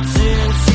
mountains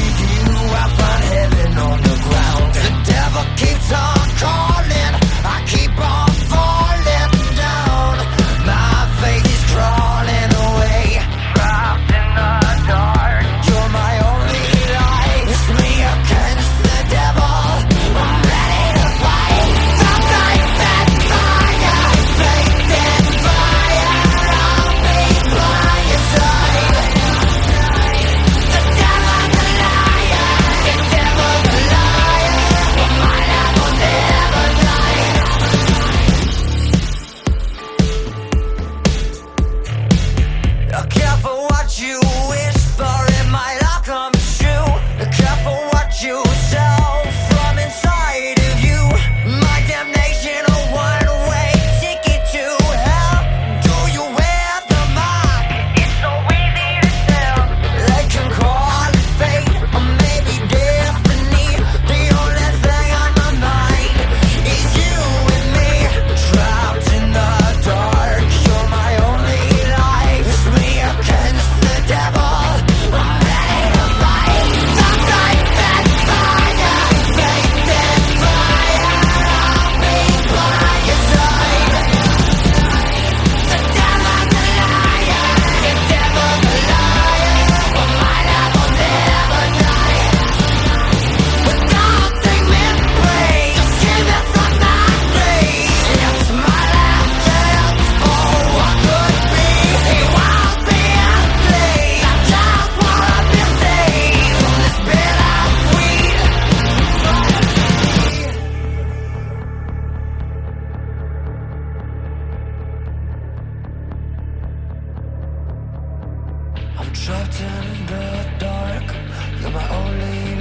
I'm trapped in the dark, you're my only